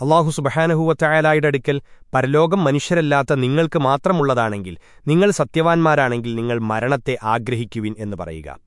അള്ളാഹു സുബഹാനഹുവറ്റായാലായുടെ അടുക്കൽ പരലോകം മനുഷ്യരല്ലാത്ത നിങ്ങൾക്ക് മാത്രമുള്ളതാണെങ്കിൽ നിങ്ങൾ സത്യവാൻമാരാണെങ്കിൽ നിങ്ങൾ മരണത്തെ ആഗ്രഹിക്കുവിൻ എന്ന് പറയുക.